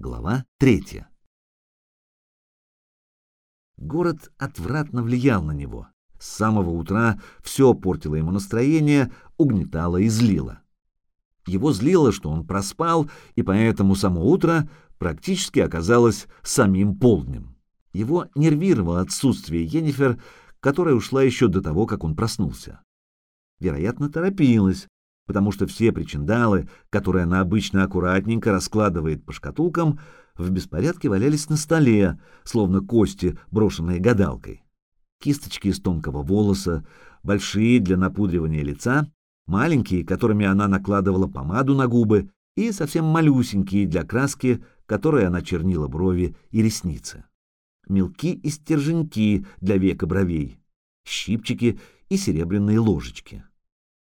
Глава третья. Город отвратно влиял на него. С самого утра все портило ему настроение, угнетало и злило. Его злило, что он проспал, и поэтому само утро практически оказалось самим полднем. Его нервировало отсутствие Йеннифер, которая ушла еще до того, как он проснулся. Вероятно, торопилась, потому что все причиндалы, которые она обычно аккуратненько раскладывает по шкатулкам, в беспорядке валялись на столе, словно кости, брошенные гадалкой. Кисточки из тонкого волоса, большие для напудривания лица, маленькие, которыми она накладывала помаду на губы, и совсем малюсенькие для краски, которой она чернила брови и ресницы. Мелки и стерженьки для века бровей, щипчики и серебряные ложечки.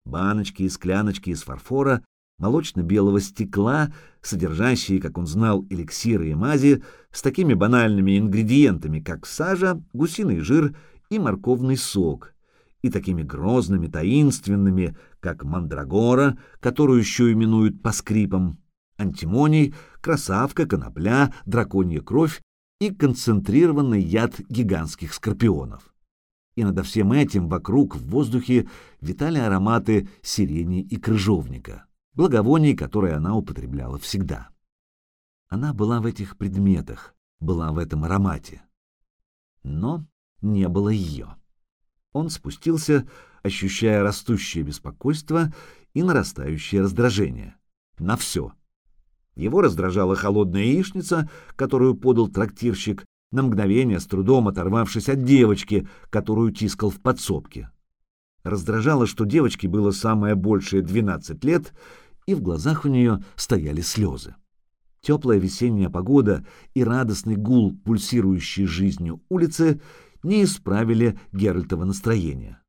Баночки и скляночки из фарфора, молочно-белого стекла, содержащие, как он знал, эликсиры и мази, с такими банальными ингредиентами, как сажа, гусиный жир и морковный сок, и такими грозными, таинственными, как мандрагора, которую еще именуют по скрипам, антимоний, красавка, конопля, драконья кровь и концентрированный яд гигантских скорпионов. И над всем этим вокруг в воздухе витали ароматы сирени и крыжовника, благовоний, которые она употребляла всегда. Она была в этих предметах, была в этом аромате. Но не было ее. Он спустился, ощущая растущее беспокойство и нарастающее раздражение. На все. Его раздражала холодная яичница, которую подал трактирщик, на мгновение с трудом оторвавшись от девочки, которую тискал в подсобке. Раздражало, что девочке было самое большее 12 лет, и в глазах у нее стояли слезы. Теплая весенняя погода и радостный гул, пульсирующий жизнью улицы, не исправили Геральтова настроения.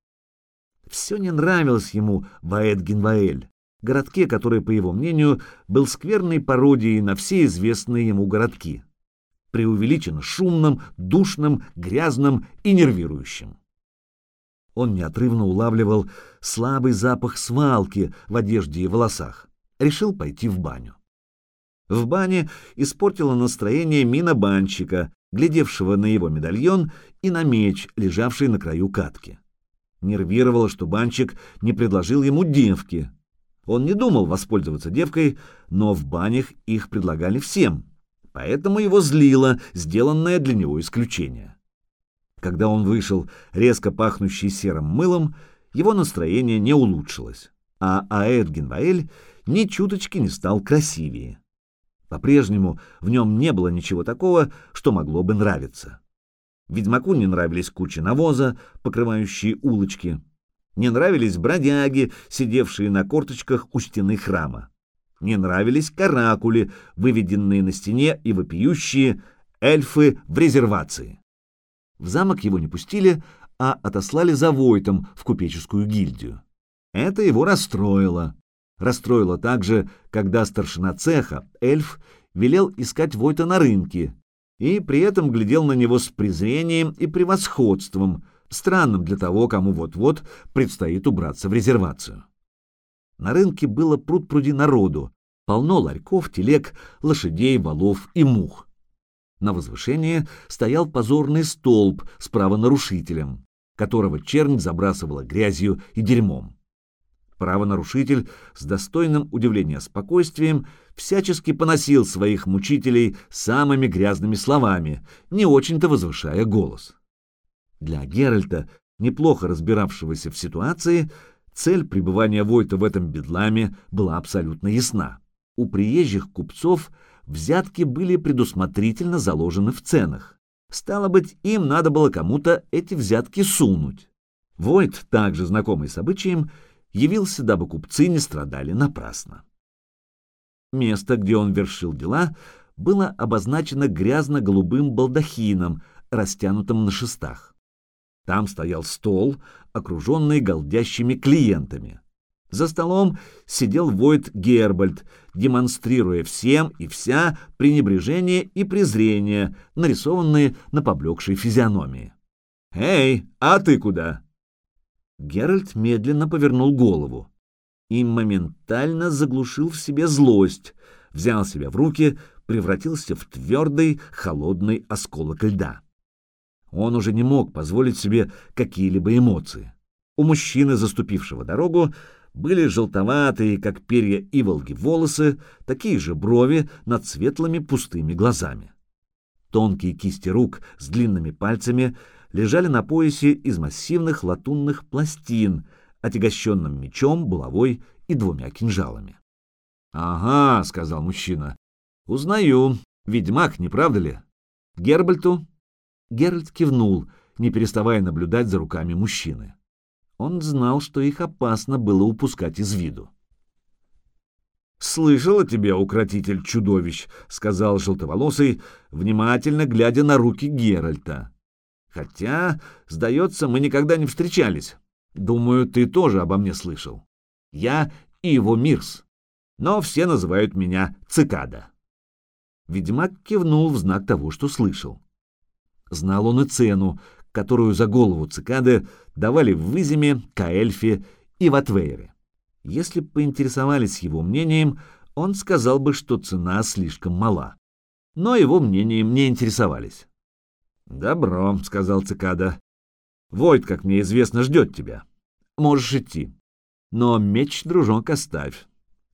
Все не нравилось ему в Аэт-Генваэль, городке, который, по его мнению, был скверной пародией на все известные ему городки, преувеличенно шумным, душным, грязным и нервирующим. Он неотрывно улавливал слабый запах свалки в одежде и волосах. Решил пойти в баню. В бане испортило настроение мина банщика, глядевшего на его медальон и на меч, лежавший на краю катки. Нервировало, что банщик не предложил ему девки. Он не думал воспользоваться девкой, но в банях их предлагали всем, поэтому его злило сделанное для него исключение. Когда он вышел, резко пахнущий серым мылом, его настроение не улучшилось, а Аэт Генваэль ни чуточки не стал красивее. По-прежнему в нем не было ничего такого, что могло бы нравиться. Ведьмаку не нравились кучи навоза, покрывающие улочки. Не нравились бродяги, сидевшие на корточках у стены храма. Не нравились каракули, выведенные на стене и вопиющие эльфы в резервации. В замок его не пустили, а отослали за Войтом в купеческую гильдию. Это его расстроило. Расстроило также, когда старшина цеха, эльф, велел искать Войта на рынке, и при этом глядел на него с презрением и превосходством, странным для того, кому вот-вот предстоит убраться в резервацию. На рынке было пруд-пруди народу, полно ларьков, телег, лошадей, валов и мух. На возвышении стоял позорный столб с правонарушителем, которого чернь забрасывала грязью и дерьмом. Правонарушитель с достойным удивления спокойствием всячески поносил своих мучителей самыми грязными словами, не очень-то возвышая голос. Для Геральта, неплохо разбиравшегося в ситуации, цель пребывания Войта в этом бедламе была абсолютно ясна. У приезжих купцов взятки были предусмотрительно заложены в ценах. Стало быть, им надо было кому-то эти взятки сунуть. Войт, также знакомый с обычаем, явился, дабы купцы не страдали напрасно. Место, где он вершил дела, было обозначено грязно-голубым балдахином, растянутым на шестах. Там стоял стол, окруженный голдящими клиентами. За столом сидел Войт Гербальд, демонстрируя всем и вся пренебрежение и презрение, нарисованные на поблекшей физиономии. «Эй, а ты куда?» Геральт медленно повернул голову и моментально заглушил в себе злость. взял себя в руки, превратился в твердый, холодный осколок льда. Он уже не мог позволить себе какие-либо эмоции. У мужчины, заступившего дорогу, были желтоватые, как перья иволги, волосы, такие же брови над светлыми пустыми глазами. Тонкие кисти рук с длинными пальцами лежали на поясе из массивных латунных пластин, отягощенным мечом, булавой и двумя кинжалами. «Ага», — сказал мужчина, — «узнаю. Ведьмак, не правда ли? Гербальту?» Геральт кивнул, не переставая наблюдать за руками мужчины. Он знал, что их опасно было упускать из виду. «Слышал о тебе, укротитель чудовищ», — сказал желтоволосый, внимательно глядя на руки Геральта. «Хотя, сдается, мы никогда не встречались. Думаю, ты тоже обо мне слышал. Я и его Мирс, но все называют меня Цикада». Ведьмак кивнул в знак того, что слышал. Знал он и цену, которую за голову цикады давали в Вызиме, Каэльфе и Ватвейре. Если поинтересовались его мнением, он сказал бы, что цена слишком мала. Но его мнением не интересовались. «Добро», — сказал цикада. «Войт, как мне известно, ждет тебя. Можешь идти. Но меч, дружок, оставь.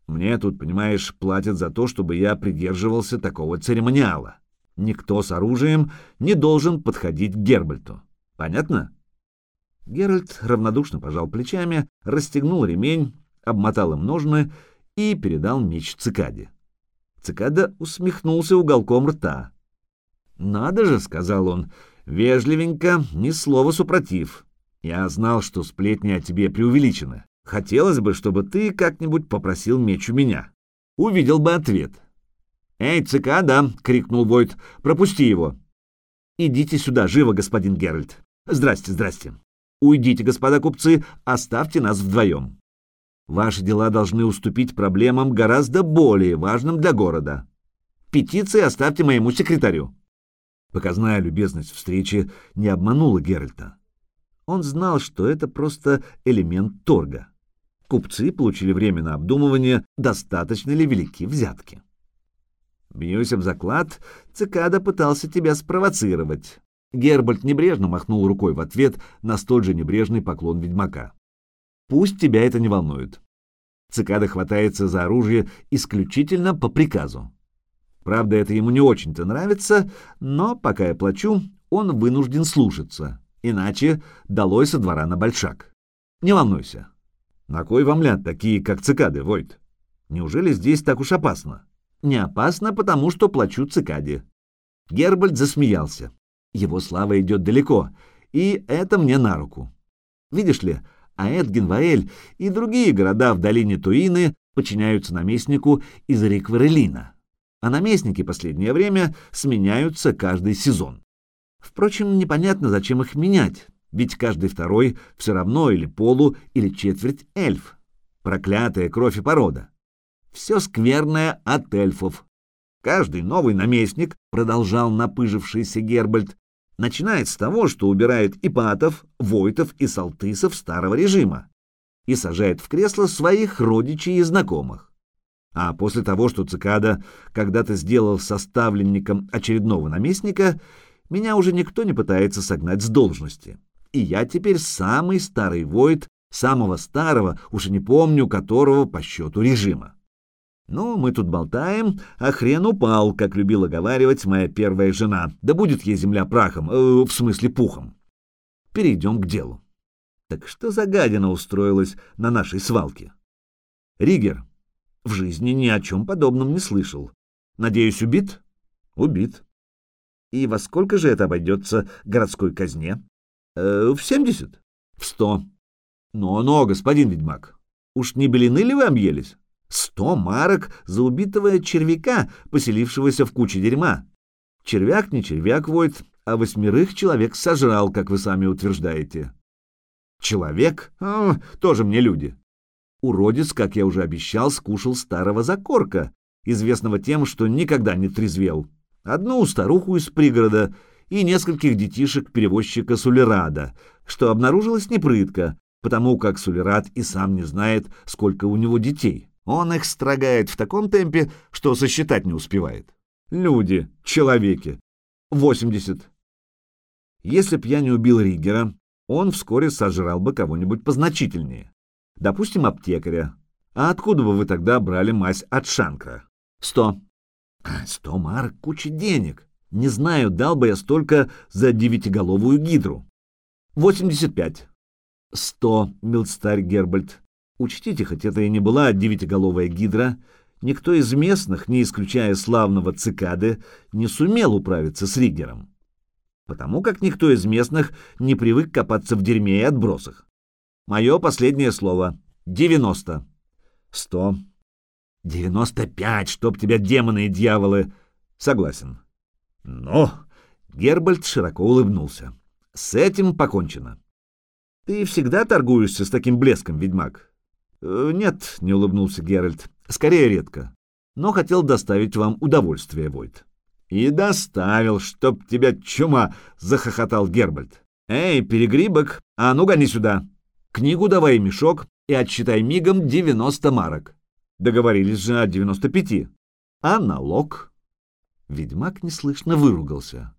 Мне тут, понимаешь, платят за то, чтобы я придерживался такого церемониала. Никто с оружием не должен подходить к Гербальту. Понятно? Геральт равнодушно пожал плечами, расстегнул ремень, обмотал им ножны и передал меч цикаде. Цикада усмехнулся уголком рта. «Надо же», — сказал он, — «вежливенько, ни слова супротив. Я знал, что сплетни о тебе преувеличены. Хотелось бы, чтобы ты как-нибудь попросил меч у меня. Увидел бы ответ». «Эй, цикада!» — крикнул Войт. «Пропусти его!» «Идите сюда, живо, господин Геральт!» «Здрасте, здрасте!» «Уйдите, господа купцы, оставьте нас вдвоем!» «Ваши дела должны уступить проблемам гораздо более важным для города. Петиции оставьте моему секретарю!» Показная любезность встречи не обманула Геральта. Он знал, что это просто элемент торга. Купцы получили время на обдумывание, достаточно ли велики взятки. Бьюсь об заклад, цикада пытался тебя спровоцировать. Гербальт небрежно махнул рукой в ответ на столь же небрежный поклон ведьмака. Пусть тебя это не волнует. Цикада хватается за оружие исключительно по приказу. Правда, это ему не очень-то нравится, но пока я плачу, он вынужден слушаться. Иначе долой со двора на большак. Не волнуйся. На кой вам ляд такие, как цикады, Войт? Неужели здесь так уж опасно? Не опасно, потому что плачу цикаде. Гербальд засмеялся. Его слава идет далеко, и это мне на руку. Видишь ли, Аэт Генваэль и другие города в долине Туины подчиняются наместнику из Рикварелина, а наместники последнее время сменяются каждый сезон. Впрочем, непонятно, зачем их менять, ведь каждый второй все равно или полу, или четверть эльф. Проклятая кровь и порода все скверное от эльфов. Каждый новый наместник, продолжал напыжившийся Гербальд, начинает с того, что убирает ипатов, войтов и салтысов старого режима и сажает в кресло своих родичей и знакомых. А после того, что цикада когда-то сделал составленником очередного наместника, меня уже никто не пытается согнать с должности. И я теперь самый старый войт, самого старого, уж не помню которого по счету режима. Ну, мы тут болтаем, а хрен упал, как любила говаривать моя первая жена. Да будет ей земля прахом, э, в смысле пухом. Перейдем к делу. Так что за гадина устроилась на нашей свалке? Ригер. В жизни ни о чем подобном не слышал. Надеюсь, убит? Убит. И во сколько же это обойдется городской казне? Э, в семьдесят? В сто. Но-но, господин ведьмак, уж не белины ли вы объелись? Сто марок за убитого червяка, поселившегося в куче дерьма. Червяк не червяк, Войт, а восьмерых человек сожрал, как вы сами утверждаете. Человек? А, тоже мне люди. Уродец, как я уже обещал, скушал старого закорка, известного тем, что никогда не трезвел. Одну старуху из пригорода и нескольких детишек перевозчика Сулерада, что обнаружилось непрытко, потому как Сулерад и сам не знает, сколько у него детей Он их строгает в таком темпе, что сосчитать не успевает. Люди, человеки. 80. Если б я не убил Риггера, он вскоре сожрал бы кого-нибудь позначительнее. Допустим, аптекаря. А откуда бы вы тогда брали мазь от Шанкра? Сто. Сто марок — куча денег. Не знаю, дал бы я столько за девятиголовую гидру. Восемьдесят пять. Сто, милцарь Гербальд. Учтите, хоть это и не была девятиголовая гидра, никто из местных, не исключая славного цикады, не сумел управиться с Риггером. Потому как никто из местных не привык копаться в дерьме и отбросах. Мое последнее слово — девяносто. Сто. Девяносто пять, чтоб тебя демоны и дьяволы. Согласен. Но... Гербальд широко улыбнулся. С этим покончено. Ты всегда торгуешься с таким блеском, ведьмак? Э, нет, не улыбнулся Геральт. Скорее редко. Но хотел доставить вам удовольствие, Войт. И доставил, чтоб тебя чума, захохотал Гербальд. Эй, перегрибок, а ну гони сюда. Книгу давай мешок и отсчитай мигом 90 марок. Договорились же о 95. А налог? Ведьмак неслышно выругался.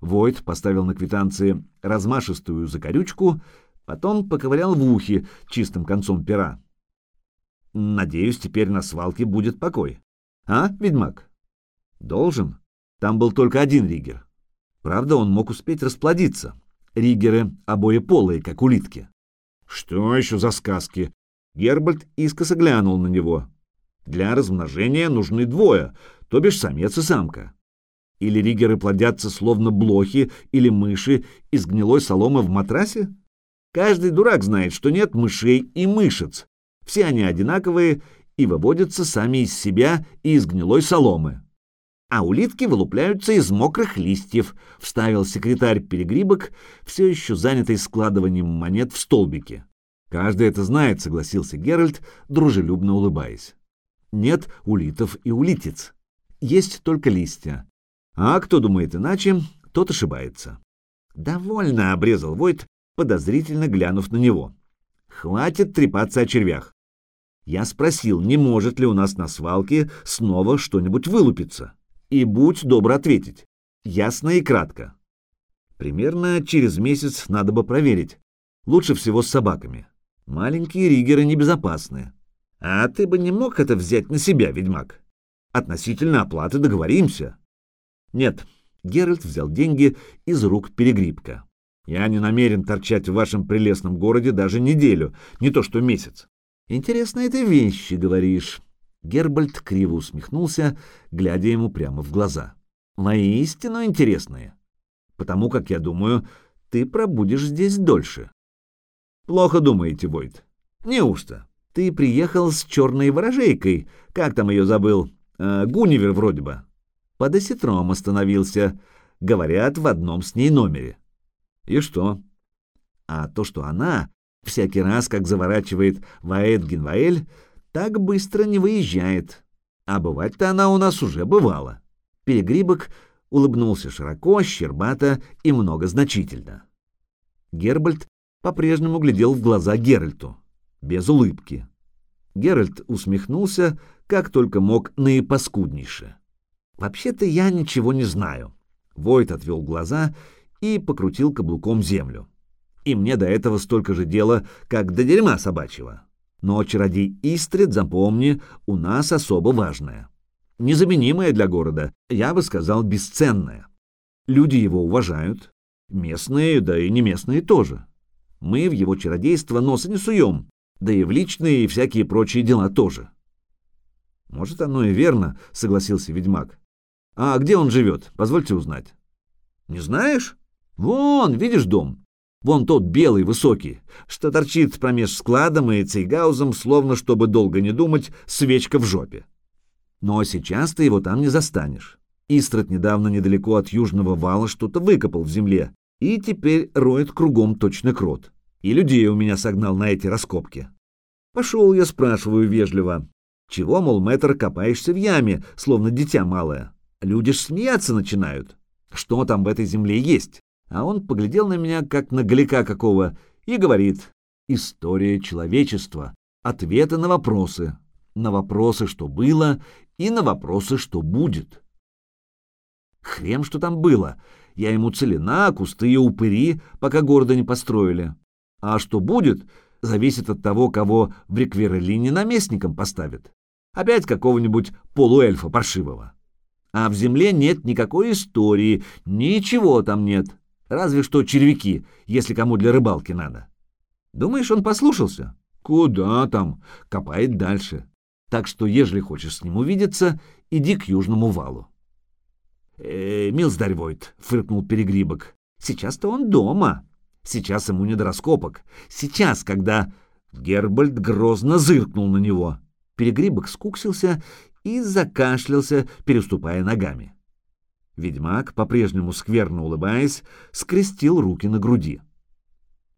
Войт поставил на квитанции размашистую закорючку, потом поковырял в ухе чистым концом пера. Надеюсь, теперь на свалке будет покой. А, ведьмак? Должен. Там был только один ригер. Правда, он мог успеть расплодиться. Ригеры обоеполые, как улитки. Что еще за сказки? Гербальд искоса глянул на него. Для размножения нужны двое, то бишь самец и самка. Или ригеры плодятся словно блохи или мыши из гнилой соломы в матрасе? Каждый дурак знает, что нет мышей и мышец. Все они одинаковые и выводятся сами из себя и из гнилой соломы. А улитки вылупляются из мокрых листьев, вставил секретарь перегрибок, все еще занятый складыванием монет в столбики. Каждый это знает, согласился Геральт, дружелюбно улыбаясь. Нет улитов и улитиц. Есть только листья. А кто думает иначе, тот ошибается. Довольно обрезал Войт, подозрительно глянув на него. Хватит трепаться о червях. Я спросил, не может ли у нас на свалке снова что-нибудь вылупиться и будь добр ответить. Ясно и кратко. Примерно через месяц надо бы проверить. Лучше всего с собаками. Маленькие ригеры небезопасны. А ты бы не мог это взять на себя, ведьмак? Относительно оплаты договоримся. Нет, Геральт взял деньги из рук перегрибка. Я не намерен торчать в вашем прелестном городе даже неделю, не то что месяц. Интересные ты вещи, говоришь. Гербальд криво усмехнулся, глядя ему прямо в глаза. «Воистину интересные. Потому как, я думаю, ты пробудешь здесь дольше». «Плохо думаете, Войт. Неужто? Ты приехал с черной ворожейкой, как там ее забыл? Э, Гунивер вроде бы. Под осетром остановился, говорят, в одном с ней номере. И что? А то, что она всякий раз, как заворачивает Ваэд Генваэль, так быстро не выезжает. А бывать-то она у нас уже бывала. Перегрибок улыбнулся широко, щербато и многозначительно. Гербальд по-прежнему глядел в глаза Геральту, без улыбки. Геральт усмехнулся, как только мог наипаскуднейше. «Вообще-то я ничего не знаю». Войт отвел глаза и покрутил каблуком землю. «И мне до этого столько же дела, как до дерьма собачьего. Но чародей Истрид, запомни, у нас особо важное. Незаменимое для города, я бы сказал, бесценное. Люди его уважают, местные, да и не местные тоже. Мы в его чародейство носа не суем, да и в личные и всякие прочие дела тоже. Может, оно и верно, согласился ведьмак. А где он живет, позвольте узнать. Не знаешь? Вон, видишь дом? Вон тот белый, высокий, что торчит промеж складом и цейгаузом, словно, чтобы долго не думать, свечка в жопе. Но сейчас ты его там не застанешь. Истрат недавно недалеко от южного вала что-то выкопал в земле, и теперь роет кругом точно крот. И людей у меня согнал на эти раскопки. Пошел я, спрашиваю вежливо. Чего, мол, мэтр, копаешься в яме, словно дитя малое? Люди ж смеяться начинают. Что там в этой земле есть? А он поглядел на меня, как на галика какого, и говорит «История человечества. Ответы на вопросы». на вопросы, что было, и на вопросы, что будет. Хрен, что там было. Я ему целина, кусты и упыри, пока города не построили. А что будет, зависит от того, кого в Рекверелине наместником поставят. Опять какого-нибудь полуэльфа паршивого. А в земле нет никакой истории, ничего там нет. Разве что червяки, если кому для рыбалки надо. Думаешь, он послушался? Куда там? Копает дальше. Так что, ежели хочешь с ним увидеться, иди к южному валу. «Э, «Милздарь Войт», — фыркнул Перегрибок, — «сейчас-то он дома. Сейчас ему не до раскопок. Сейчас, когда...» Гербальд грозно зыркнул на него. Перегрибок скуксился и закашлялся, переступая ногами. Ведьмак, по-прежнему скверно улыбаясь, скрестил руки на груди.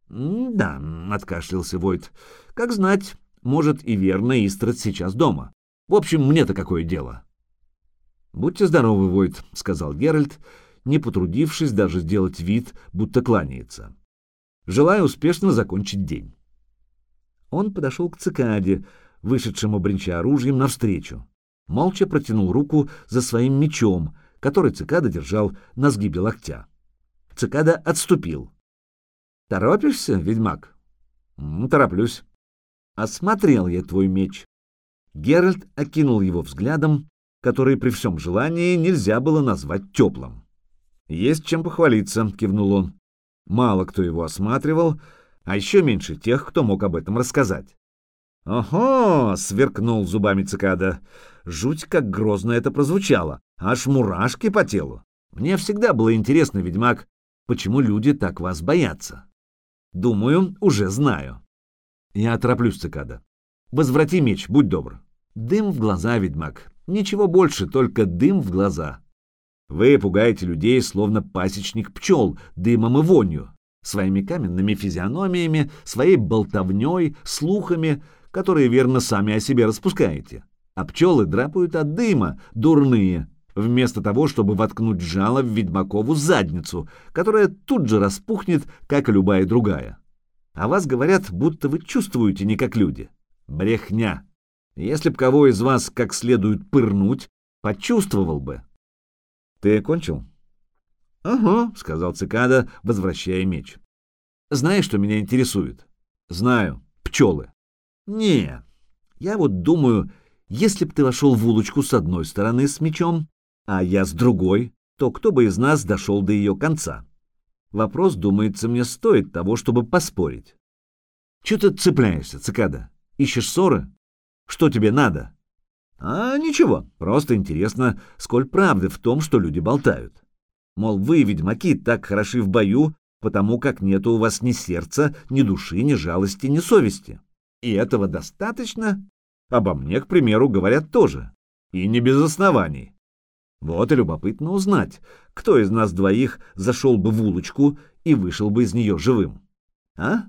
«Да», — откашлялся Войт, — «как знать, может и верно, Истрат сейчас дома. В общем, мне-то какое дело?» «Будьте здоровы, Войт», — сказал Геральт, не потрудившись даже сделать вид, будто кланяется. «Желаю успешно закончить день». Он подошел к цикаде, вышедшему бренча оружием навстречу. Молча протянул руку за своим мечом, который цикада держал на сгибе локтя. Цикада отступил. «Торопишься, ведьмак?» «Тороплюсь». «Осмотрел я твой меч». Геральт окинул его взглядом, который при всем желании нельзя было назвать теплым. «Есть чем похвалиться», — кивнул он. Мало кто его осматривал, а еще меньше тех, кто мог об этом рассказать. «Ого!» — сверкнул зубами цикада. Жуть, как грозно это прозвучало. Аж мурашки по телу. Мне всегда было интересно, ведьмак, почему люди так вас боятся. Думаю, уже знаю. Я отороплюсь, цикада. Возврати меч, будь добр. Дым в глаза, ведьмак. Ничего больше, только дым в глаза. Вы пугаете людей, словно пасечник пчел, дымом и вонью, своими каменными физиономиями, своей болтовней, слухами, которые верно сами о себе распускаете. А пчелы драпают от дыма, дурные, вместо того, чтобы воткнуть жало в ведьмакову задницу, которая тут же распухнет, как и любая другая. А вас говорят, будто вы чувствуете не как люди. Брехня. Если б кого из вас как следует пырнуть, почувствовал бы. Ты окончил? — Ага, — сказал цикада, возвращая меч. — Знаешь, что меня интересует? — Знаю. Пчелы. — Не. Я вот думаю, если б ты вошел в улочку с одной стороны с мечом, а я с другой, то кто бы из нас дошел до ее конца? Вопрос, думается, мне стоит того, чтобы поспорить. Чего ты цепляешься, цикада? Ищешь ссоры? Что тебе надо? А ничего, просто интересно, сколь правды в том, что люди болтают. Мол, вы, ведьмаки, так хороши в бою, потому как нет у вас ни сердца, ни души, ни жалости, ни совести. И этого достаточно, Обо мне, к примеру, говорят тоже. И не без оснований. Вот и любопытно узнать, кто из нас двоих зашел бы в улочку и вышел бы из нее живым. А?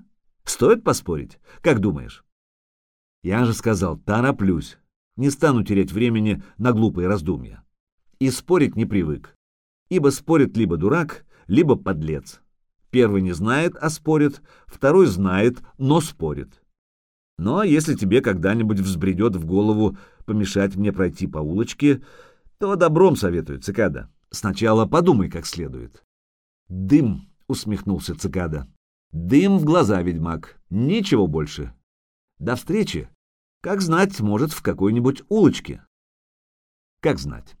Стоит поспорить? Как думаешь? Я же сказал, тороплюсь. Не стану терять времени на глупые раздумья. И спорить не привык. Ибо спорит либо дурак, либо подлец. Первый не знает, а спорит, второй знает, но спорит. Но если тебе когда-нибудь взбредет в голову помешать мне пройти по улочке, то добром советую, цикада. Сначала подумай как следует. Дым, усмехнулся цикада. Дым в глаза, ведьмак. Ничего больше. До встречи. Как знать, может, в какой-нибудь улочке. Как знать.